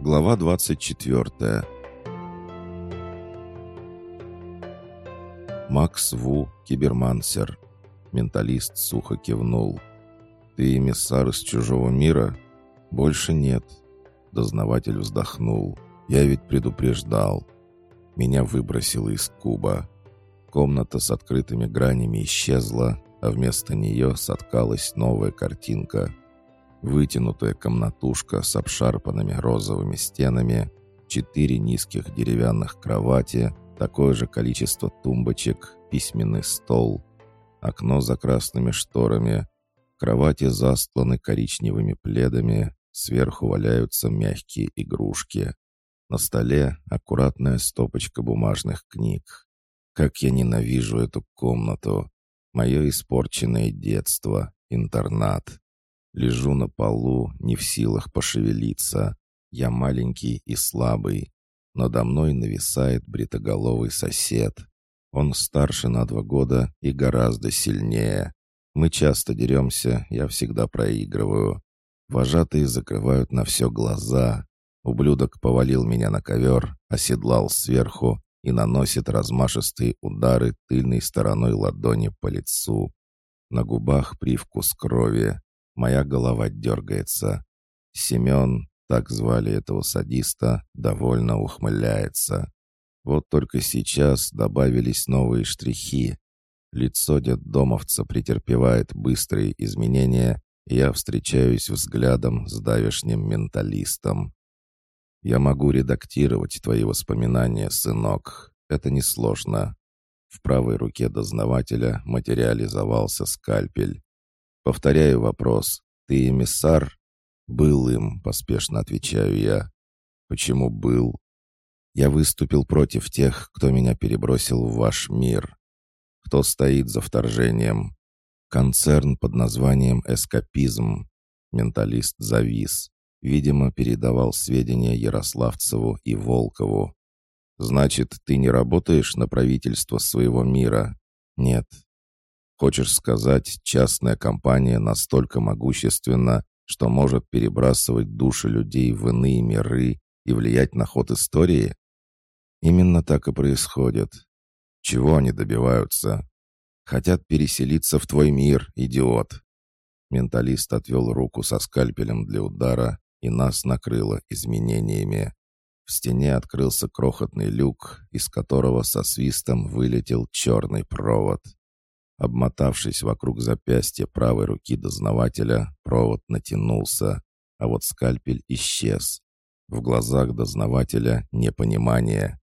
Глава 24. Макс Ву, кибермансер. Менталист сухо кивнул. «Ты эмиссар из чужого мира?» «Больше нет». Дознаватель вздохнул. «Я ведь предупреждал». Меня выбросило из куба. Комната с открытыми гранями исчезла, а вместо нее соткалась новая картинка — Вытянутая комнатушка с обшарпанными розовыми стенами, четыре низких деревянных кровати, такое же количество тумбочек, письменный стол, окно за красными шторами, кровати застланы коричневыми пледами, сверху валяются мягкие игрушки. На столе аккуратная стопочка бумажных книг. Как я ненавижу эту комнату. Мое испорченное детство, интернат. Лежу на полу, не в силах пошевелиться. Я маленький и слабый. Надо мной нависает бритоголовый сосед. Он старше на два года и гораздо сильнее. Мы часто деремся, я всегда проигрываю. Вожатые закрывают на все глаза. Ублюдок повалил меня на ковер, оседлал сверху и наносит размашистые удары тыльной стороной ладони по лицу. На губах привкус крови. Моя голова дергается. Семен, так звали этого садиста, довольно ухмыляется. Вот только сейчас добавились новые штрихи. Лицо детдомовца претерпевает быстрые изменения, и я встречаюсь взглядом с давешним менталистом. «Я могу редактировать твои воспоминания, сынок. Это несложно». В правой руке дознавателя материализовался скальпель. Повторяю вопрос. Ты эмиссар? Был им, поспешно отвечаю я. Почему был? Я выступил против тех, кто меня перебросил в ваш мир. Кто стоит за вторжением? Концерн под названием «Эскапизм». Менталист завис. Видимо, передавал сведения Ярославцеву и Волкову. «Значит, ты не работаешь на правительство своего мира?» «Нет, Хочешь сказать, частная компания настолько могущественна, что может перебрасывать души людей в иные миры и влиять на ход истории? Именно так и происходит. Чего они добиваются? Хотят переселиться в твой мир, идиот. Менталист отвел руку со скальпелем для удара, и нас накрыло изменениями. В стене открылся крохотный люк, из которого со свистом вылетел черный провод. Обмотавшись вокруг запястья правой руки дознавателя, провод натянулся, а вот скальпель исчез. В глазах дознавателя непонимание.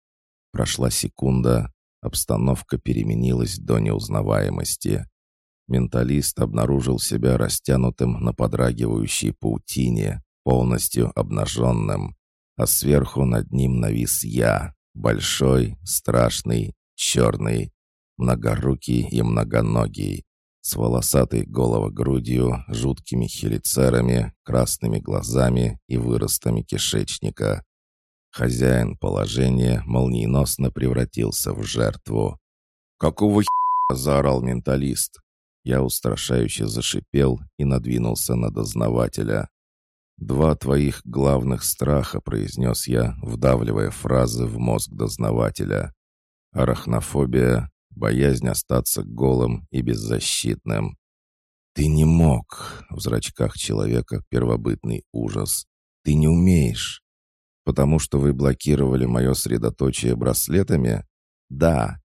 Прошла секунда, обстановка переменилась до неузнаваемости. Менталист обнаружил себя растянутым на подрагивающей паутине, полностью обнаженным, а сверху над ним навис я, большой, страшный, черный, многорукий и многоногий, с волосатой головогрудью, жуткими хелицерами, красными глазами и выростами кишечника. Хозяин положения молниеносно превратился в жертву. «Какого хера?» — заорал менталист. Я устрашающе зашипел и надвинулся на дознавателя. «Два твоих главных страха», — произнес я, вдавливая фразы в мозг дознавателя. «Арахнофобия боязнь остаться голым и беззащитным. «Ты не мог!» — в зрачках человека первобытный ужас. «Ты не умеешь!» «Потому что вы блокировали мое средоточие браслетами?» «Да!»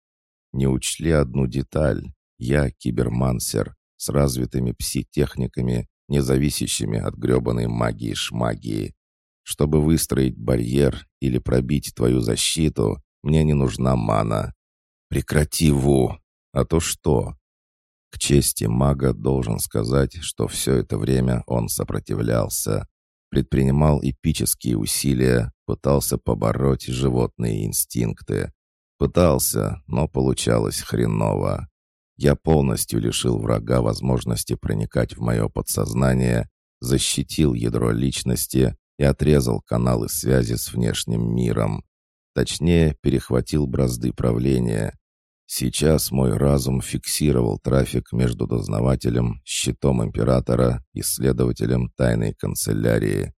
Не учли одну деталь. Я кибермансер с развитыми пси-техниками, не зависящими от гребаной магии-шмагии. Чтобы выстроить барьер или пробить твою защиту, мне не нужна мана. «Прекрати, Ву! А то что?» К чести мага должен сказать, что все это время он сопротивлялся, предпринимал эпические усилия, пытался побороть животные инстинкты. Пытался, но получалось хреново. Я полностью лишил врага возможности проникать в мое подсознание, защитил ядро личности и отрезал каналы связи с внешним миром. Точнее, перехватил бразды правления. Сейчас мой разум фиксировал трафик между дознавателем, щитом императора и следователем тайной канцелярии.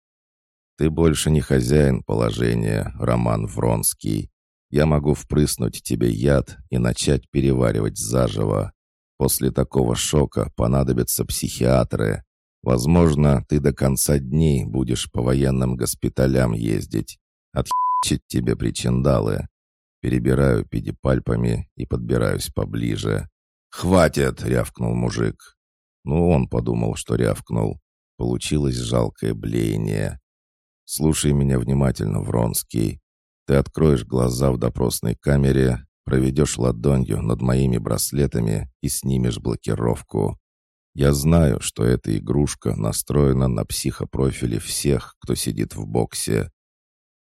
Ты больше не хозяин положения, Роман Вронский. Я могу впрыснуть тебе яд и начать переваривать заживо. После такого шока понадобятся психиатры. Возможно, ты до конца дней будешь по военным госпиталям ездить. Отхичить тебе причиндалы. Перебираю педипальпами и подбираюсь поближе. «Хватит!» — рявкнул мужик. Ну, он подумал, что рявкнул. Получилось жалкое блеяние. «Слушай меня внимательно, Вронский. Ты откроешь глаза в допросной камере, проведешь ладонью над моими браслетами и снимешь блокировку. Я знаю, что эта игрушка настроена на психопрофили всех, кто сидит в боксе.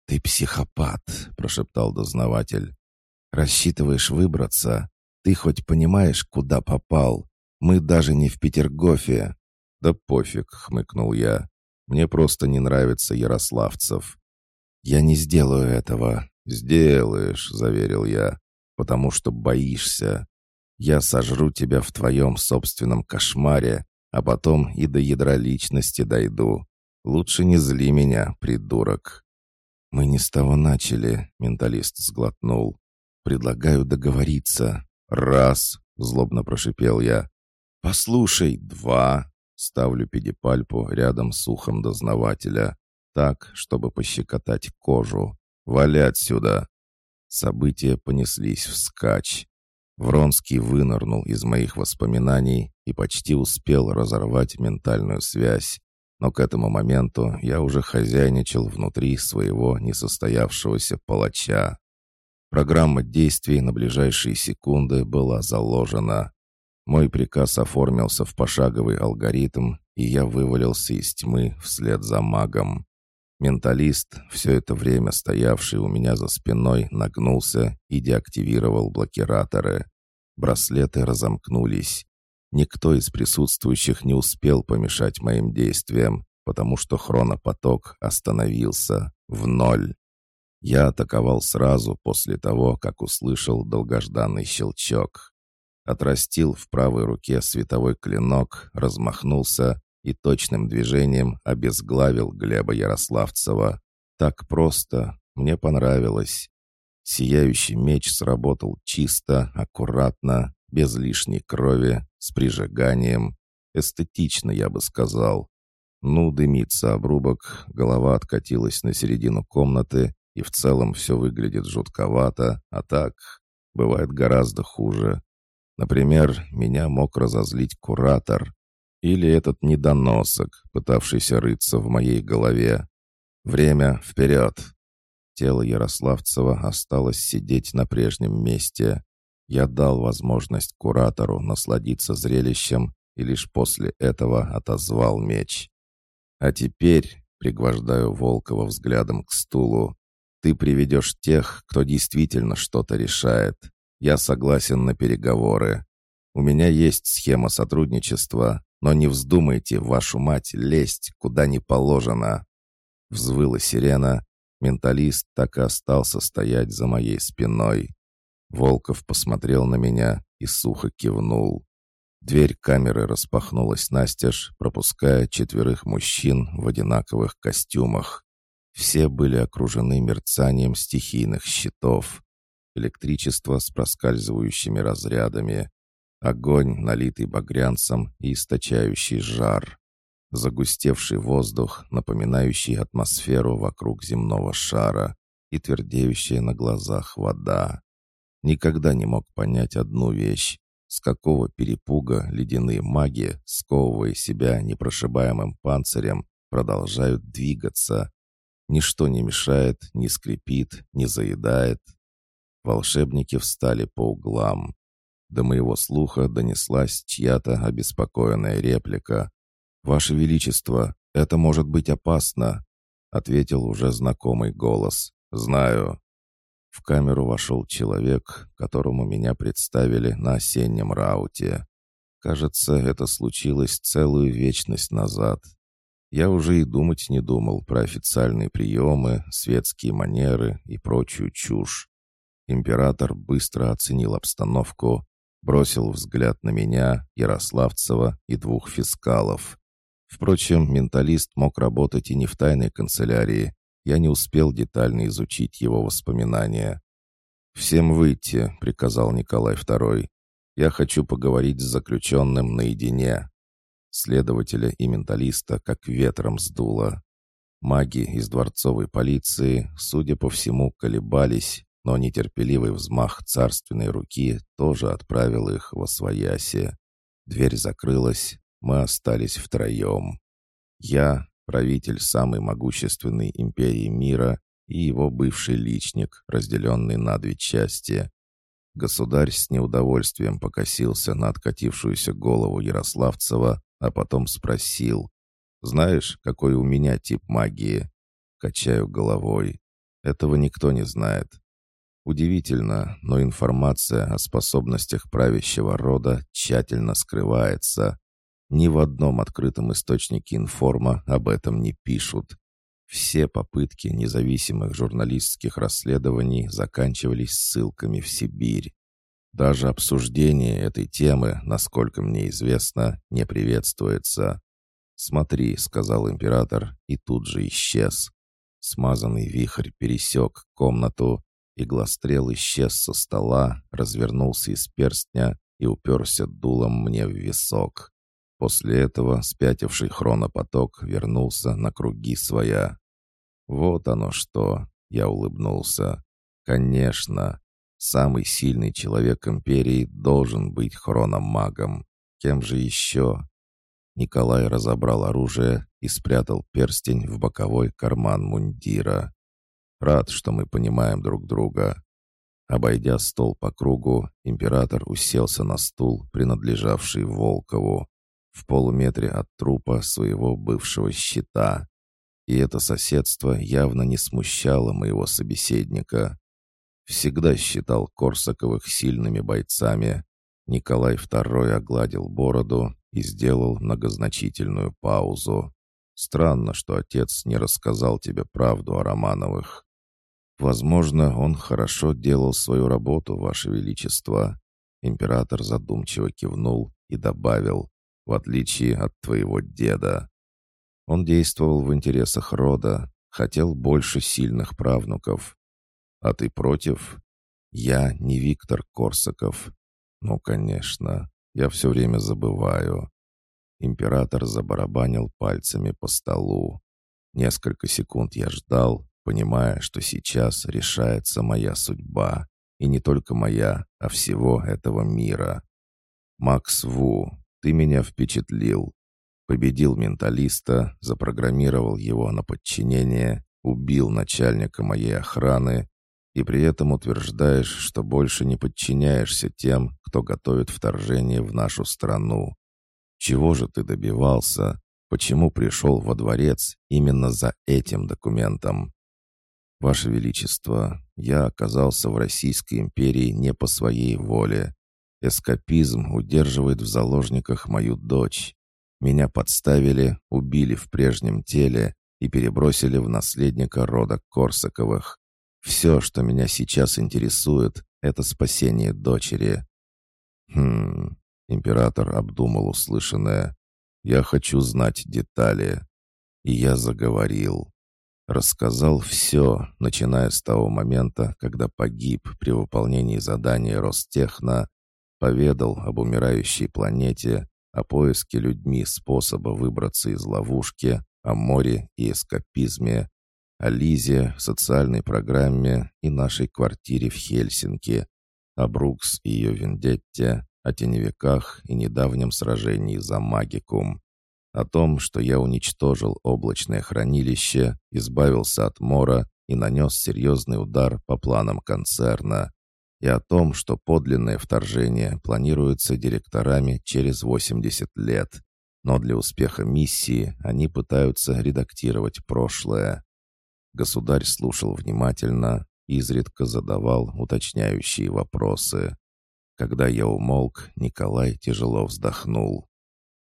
«Ты психопат», — прошептал дознаватель. «Рассчитываешь выбраться? Ты хоть понимаешь, куда попал? Мы даже не в Петергофе». «Да пофиг», — хмыкнул я. «Мне просто не нравится Ярославцев». «Я не сделаю этого». «Сделаешь», — заверил я потому что боишься. Я сожру тебя в твоем собственном кошмаре, а потом и до ядра личности дойду. Лучше не зли меня, придурок». «Мы не с того начали», — менталист сглотнул. «Предлагаю договориться». «Раз», — злобно прошипел я. «Послушай, два». Ставлю педипальпу рядом с ухом дознавателя, так, чтобы пощекотать кожу. «Вали отсюда!» События понеслись вскачь. Вронский вынырнул из моих воспоминаний и почти успел разорвать ментальную связь. Но к этому моменту я уже хозяйничал внутри своего несостоявшегося палача. Программа действий на ближайшие секунды была заложена. Мой приказ оформился в пошаговый алгоритм, и я вывалился из тьмы вслед за магом. Менталист, все это время стоявший у меня за спиной, нагнулся и деактивировал блокираторы. Браслеты разомкнулись. Никто из присутствующих не успел помешать моим действиям, потому что хронопоток остановился в ноль. Я атаковал сразу после того, как услышал долгожданный щелчок. Отрастил в правой руке световой клинок, размахнулся и точным движением обезглавил Глеба Ярославцева. Так просто, мне понравилось. Сияющий меч сработал чисто, аккуратно, без лишней крови, с прижиганием. Эстетично, я бы сказал. Ну, дымится обрубок, голова откатилась на середину комнаты, и в целом все выглядит жутковато, а так бывает гораздо хуже. Например, меня мог разозлить куратор, или этот недоносок, пытавшийся рыться в моей голове. Время вперед! Тело Ярославцева осталось сидеть на прежнем месте. Я дал возможность куратору насладиться зрелищем и лишь после этого отозвал меч. «А теперь», — пригвождаю Волкова взглядом к стулу, «ты приведешь тех, кто действительно что-то решает. Я согласен на переговоры. У меня есть схема сотрудничества, но не вздумайте, вашу мать, лезть, куда не положено!» Взвыла сирена. Менталист так и остался стоять за моей спиной. Волков посмотрел на меня и сухо кивнул. Дверь камеры распахнулась настежь, пропуская четверых мужчин в одинаковых костюмах. Все были окружены мерцанием стихийных щитов. Электричество с проскальзывающими разрядами, Огонь, налитый багрянцем и источающий жар. Загустевший воздух, напоминающий атмосферу вокруг земного шара и твердеющая на глазах вода. Никогда не мог понять одну вещь. С какого перепуга ледяные маги, сковывая себя непрошибаемым панцирем, продолжают двигаться. Ничто не мешает, не скрипит, не заедает. Волшебники встали по углам. До моего слуха донеслась чья-то обеспокоенная реплика. «Ваше Величество, это может быть опасно», — ответил уже знакомый голос. «Знаю». В камеру вошел человек, которому меня представили на осеннем рауте. Кажется, это случилось целую вечность назад. Я уже и думать не думал про официальные приемы, светские манеры и прочую чушь. Император быстро оценил обстановку, бросил взгляд на меня, Ярославцева и двух фискалов. Впрочем, менталист мог работать и не в тайной канцелярии. Я не успел детально изучить его воспоминания. «Всем выйти», — приказал Николай II. «Я хочу поговорить с заключенным наедине». Следователя и менталиста как ветром сдуло. Маги из дворцовой полиции, судя по всему, колебались, но нетерпеливый взмах царственной руки тоже отправил их во свояси. Дверь закрылась, мы остались втроем. Я, правитель самой могущественной империи мира, и его бывший личник, разделенный на две части. Государь с неудовольствием покосился на откатившуюся голову Ярославцева, а потом спросил, «Знаешь, какой у меня тип магии?» Качаю головой. Этого никто не знает. Удивительно, но информация о способностях правящего рода тщательно скрывается. Ни в одном открытом источнике информа об этом не пишут. Все попытки независимых журналистских расследований заканчивались ссылками в Сибирь. Даже обсуждение этой темы, насколько мне известно, не приветствуется. «Смотри», — сказал император, и тут же исчез. Смазанный вихрь пересек комнату, иглострел исчез со стола, развернулся из перстня и уперся дулом мне в висок. После этого спятивший хронопоток вернулся на круги своя. «Вот оно что!» — я улыбнулся. «Конечно! Самый сильный человек Империи должен быть хрономагом. Кем же еще?» Николай разобрал оружие и спрятал перстень в боковой карман мундира. «Рад, что мы понимаем друг друга». Обойдя стол по кругу, император уселся на стул, принадлежавший Волкову в полуметре от трупа своего бывшего щита. И это соседство явно не смущало моего собеседника. Всегда считал Корсаковых сильными бойцами. Николай II огладил бороду и сделал многозначительную паузу. «Странно, что отец не рассказал тебе правду о Романовых. Возможно, он хорошо делал свою работу, Ваше Величество». Император задумчиво кивнул и добавил в отличие от твоего деда. Он действовал в интересах рода, хотел больше сильных правнуков. А ты против? Я не Виктор Корсаков. Ну, конечно, я все время забываю. Император забарабанил пальцами по столу. Несколько секунд я ждал, понимая, что сейчас решается моя судьба. И не только моя, а всего этого мира. Макс Ву, ты меня впечатлил. Победил менталиста, запрограммировал его на подчинение, убил начальника моей охраны и при этом утверждаешь, что больше не подчиняешься тем, кто готовит вторжение в нашу страну. Чего же ты добивался? Почему пришел во дворец именно за этим документом? Ваше Величество, я оказался в Российской империи не по своей воле. Эскапизм удерживает в заложниках мою дочь. Меня подставили, убили в прежнем теле и перебросили в наследника рода Корсаковых. Все, что меня сейчас интересует, это спасение дочери. Хм, император обдумал услышанное. Я хочу знать детали. И я заговорил. Рассказал все, начиная с того момента, когда погиб при выполнении задания Ростехна Поведал об умирающей планете, о поиске людьми способа выбраться из ловушки, о море и эскапизме, о Лизе, социальной программе и нашей квартире в Хельсинки, о Брукс и ее вендетте, о теневиках и недавнем сражении за магикум, о том, что я уничтожил облачное хранилище, избавился от мора и нанес серьезный удар по планам концерна, и о том, что подлинное вторжение планируется директорами через 80 лет, но для успеха миссии они пытаются редактировать прошлое. Государь слушал внимательно, изредка задавал уточняющие вопросы. Когда я умолк, Николай тяжело вздохнул.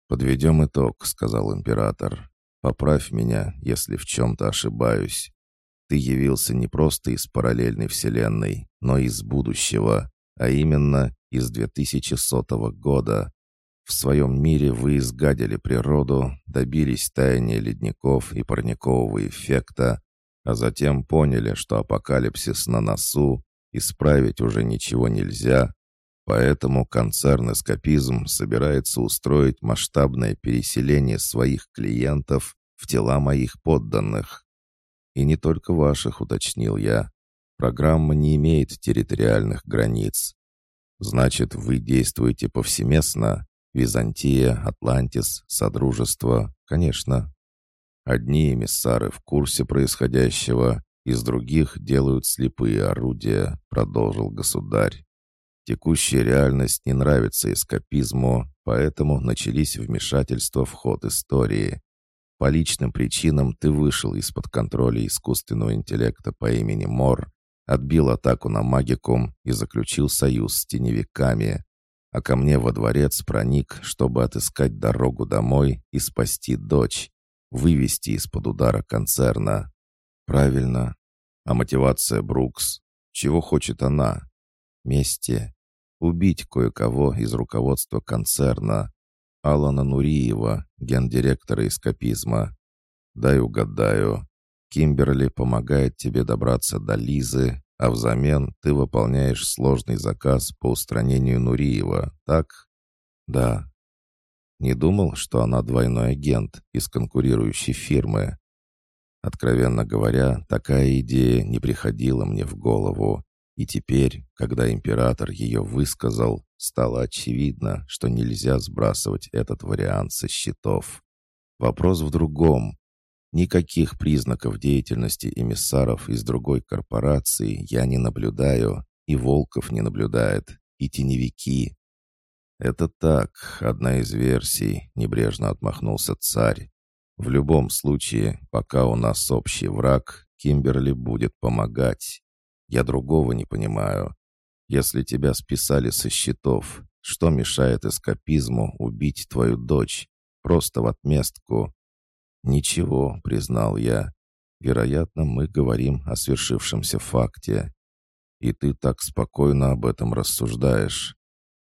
«Подведем итог», — сказал император. «Поправь меня, если в чем-то ошибаюсь. Ты явился не просто из параллельной вселенной, но из будущего, а именно из 2100 года. В своем мире вы изгадили природу, добились таяния ледников и парникового эффекта, а затем поняли, что апокалипсис на носу, исправить уже ничего нельзя, поэтому концерн «Эскапизм» собирается устроить масштабное переселение своих клиентов в тела моих подданных. И не только ваших, уточнил я. Программа не имеет территориальных границ. Значит, вы действуете повсеместно? Византия, Атлантис, Содружество, конечно. Одни эмиссары в курсе происходящего, из других делают слепые орудия, продолжил государь. Текущая реальность не нравится эскапизму, поэтому начались вмешательства в ход истории. По личным причинам ты вышел из-под контроля искусственного интеллекта по имени Мор, отбил атаку на магикум и заключил союз с теневиками а ко мне во дворец проник, чтобы отыскать дорогу домой и спасти дочь, вывести из-под удара концерна. Правильно. А мотивация Брукс? Чего хочет она? Мести. Убить кое-кого из руководства концерна. Алана Нуриева, гендиректора эскапизма. Дай угадаю. Кимберли помогает тебе добраться до Лизы, а взамен ты выполняешь сложный заказ по устранению Нуриева, так? Да. Не думал, что она двойной агент из конкурирующей фирмы. Откровенно говоря, такая идея не приходила мне в голову. И теперь, когда император ее высказал, стало очевидно, что нельзя сбрасывать этот вариант со счетов. Вопрос в другом. Никаких признаков деятельности эмиссаров из другой корпорации я не наблюдаю, и Волков не наблюдает, и теневики. «Это так, одна из версий», — небрежно отмахнулся царь. «В любом случае, пока у нас общий враг, Кимберли будет помогать. Я другого не понимаю. Если тебя списали со счетов, что мешает эскапизму убить твою дочь? Просто в отместку. «Ничего», — признал я. «Вероятно, мы говорим о свершившемся факте. И ты так спокойно об этом рассуждаешь.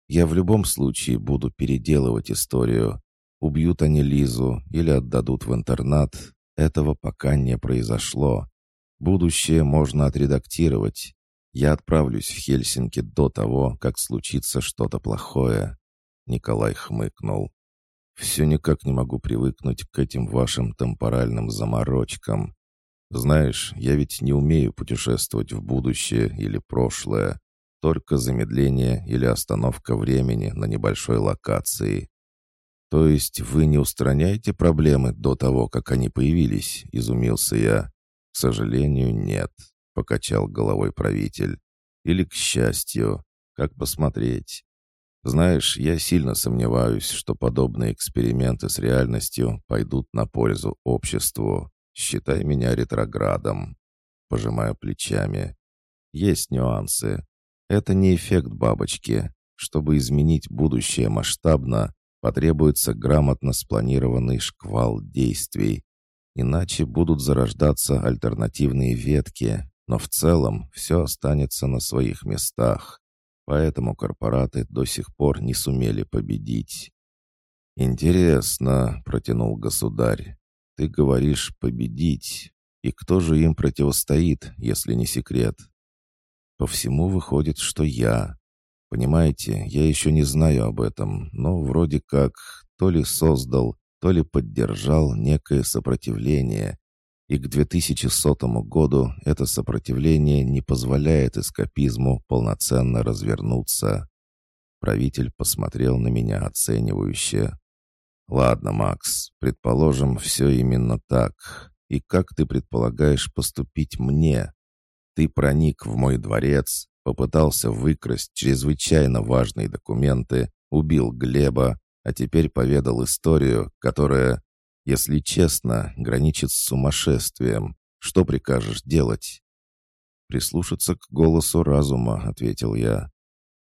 Я в любом случае буду переделывать историю. Убьют они Лизу или отдадут в интернат. Этого пока не произошло. Будущее можно отредактировать. Я отправлюсь в Хельсинки до того, как случится что-то плохое». Николай хмыкнул. Все никак не могу привыкнуть к этим вашим темпоральным заморочкам. Знаешь, я ведь не умею путешествовать в будущее или прошлое, только замедление или остановка времени на небольшой локации. То есть вы не устраняете проблемы до того, как они появились, изумился я. К сожалению, нет, покачал головой правитель. Или к счастью, как посмотреть. Знаешь, я сильно сомневаюсь, что подобные эксперименты с реальностью пойдут на пользу обществу. Считай меня ретроградом. Пожимаю плечами. Есть нюансы. Это не эффект бабочки. Чтобы изменить будущее масштабно, потребуется грамотно спланированный шквал действий. Иначе будут зарождаться альтернативные ветки, но в целом все останется на своих местах. Поэтому корпораты до сих пор не сумели победить. «Интересно», — протянул государь, — «ты говоришь «победить». И кто же им противостоит, если не секрет?» «По всему выходит, что я. Понимаете, я еще не знаю об этом, но вроде как то ли создал, то ли поддержал некое сопротивление, и к 2100 году это сопротивление не позволяет эскапизму полноценно развернуться. Правитель посмотрел на меня оценивающе. «Ладно, Макс, предположим, все именно так. И как ты предполагаешь поступить мне? Ты проник в мой дворец, попытался выкрасть чрезвычайно важные документы, убил Глеба, а теперь поведал историю, которая если честно, граничит с сумасшествием. Что прикажешь делать?» «Прислушаться к голосу разума», — ответил я.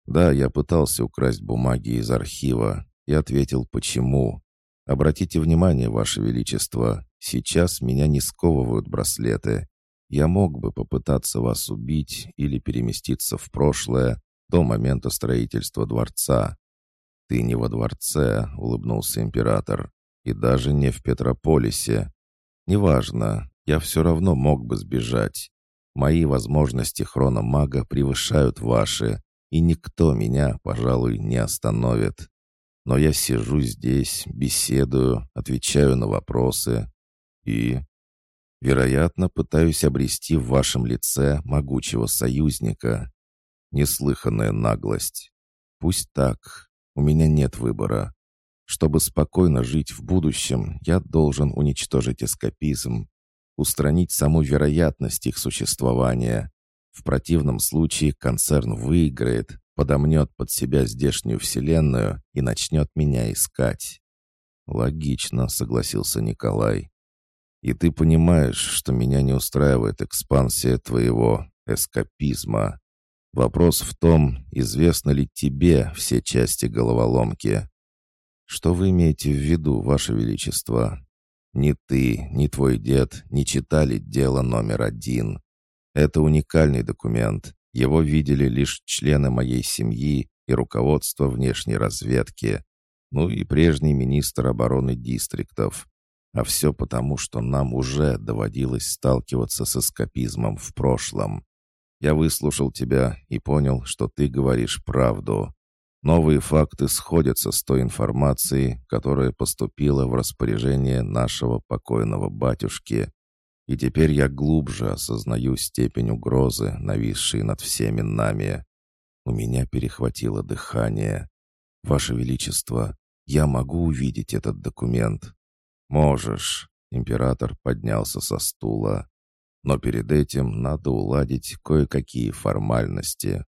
«Да, я пытался украсть бумаги из архива и ответил, почему. Обратите внимание, Ваше Величество, сейчас меня не сковывают браслеты. Я мог бы попытаться вас убить или переместиться в прошлое до момента строительства дворца. «Ты не во дворце», — улыбнулся император, «и даже не в Петрополисе. Неважно, я все равно мог бы сбежать. Мои возможности хрономага превышают ваши, и никто меня, пожалуй, не остановит. Но я сижу здесь, беседую, отвечаю на вопросы и, вероятно, пытаюсь обрести в вашем лице могучего союзника. Неслыханная наглость. Пусть так, у меня нет выбора. Чтобы спокойно жить в будущем, я должен уничтожить эскапизм, устранить саму вероятность их существования. В противном случае концерн выиграет, подомнет под себя здешнюю вселенную и начнет меня искать. «Логично», — согласился Николай. «И ты понимаешь, что меня не устраивает экспансия твоего эскапизма. Вопрос в том, известны ли тебе все части головоломки. Что вы имеете в виду, Ваше Величество? Ни ты, ни твой дед не читали дело номер один. Это уникальный документ. Его видели лишь члены моей семьи и руководство внешней разведки, ну и прежний министр обороны дистриктов. А все потому, что нам уже доводилось сталкиваться с эскапизмом в прошлом. Я выслушал тебя и понял, что ты говоришь правду. Новые факты сходятся с той информацией, которая поступила в распоряжение нашего покойного батюшки. И теперь я глубже осознаю степень угрозы, нависшей над всеми нами. У меня перехватило дыхание. Ваше Величество, я могу увидеть этот документ? Можешь. Император поднялся со стула. Но перед этим надо уладить кое-какие формальности.